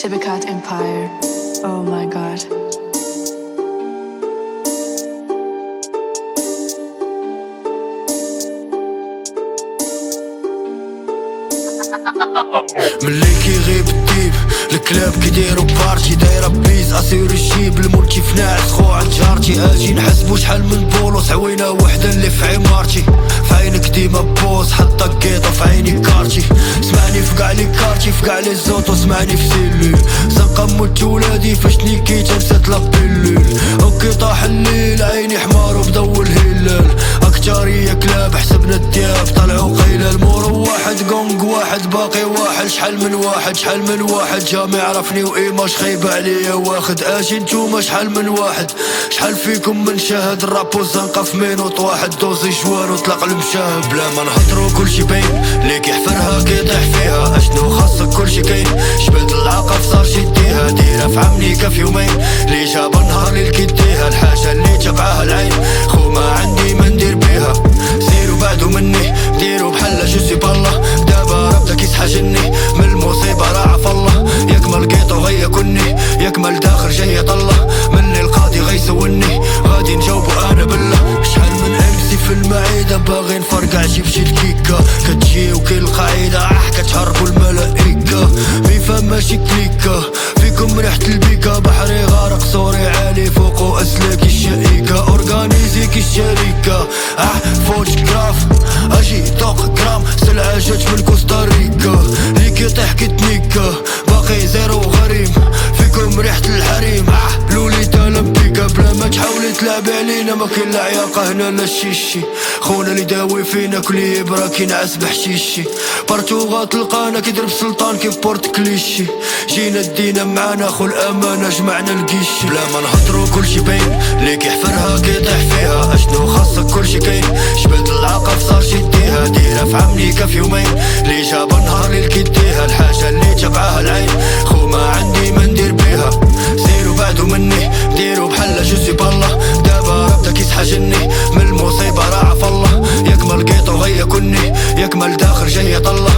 Shibikat Empire. Oh my god. ملي كيغيب الديب الكلاب كيديرو بارتي دايرة بيز اسير الجيب الملكي في ناعس خو عند جارتي آجي نحسبو شحال من بولوس عوينه وحدة اللي في عمارتي في عينك ديما بوس حط قيطه في عيني كارتي لي كارتي في قاع لي زوطو سمعني في سيلول زنقة موت ولادي فاش نيكيت نسات لا بيلول. أوكي طاح الليل عيني حمار وبدو الهلال. اكتارية كلاب حسبنا الدياب. طلعوا قيلة المور واحد قونق واحد باقي واحد شحال من واحد شحال من واحد. جا ما يعرفني وايماش خايبة عليا واخد. أجي نتوما شحال من واحد. شحال فيكم من شاهد؟ الراب والزنقة في مينوط واحد. دوزي جوان وطلق المشاهد. بلا ما نهضرو كلشي باين. لي كيحفرها كيطيح فيها اشنو كاين شبت العقب صار شديها ديرها في عمنيكا في يومين. لي جاب نهار كيديها الحاجة اللي تبعها العين. خو ما عندي ما ندير بيها. سيرو بعدو مني. ديرو بحال جو سي بالله دابا ربدا كيسحى جني من المصيبة راه عف الله. ياك ما لقيتو غيكوني ياك ما لداخل جاي طله مني القاضي غيسولني غادي نجاوبو أنا بالله. شحال من امسي في المعيدة. باغي نفرقع شي بشي الكيكة. كتجي وكي القاعدة. أح كتهربو الملائكة مي فماشي كليكة فيكم ريحة البيكا بحري غارق صوري عالي فوقو اسلاكي الشائكة كي الشركة أه فوج كراف. أجي دوق جرام سلعة جات من كوستاريكا. ليك يطيح تحاولي تلعبي علينا ما كاين لا عياقة هنا لا الشيشي. خونا اللي داوي فينا كل يبرا كينعس بحشيشي بارتو غتلقانا كيضرب سلطان كي بورت كليشي. جينا دينا معانا خو الأمانة جمعنا الكيشي بلا ما نهضرو كلشي باين لي كيحفرها كيطيح فيها. أشنو خاصك كلشي كاين. جبت العقب صار شديها ديرها في عمنيكا في يومين. ربدا كيسحى جني من المصيبة راه عف الله ياك ما لقيتو غيكوني ياك ما لداخل جاي طله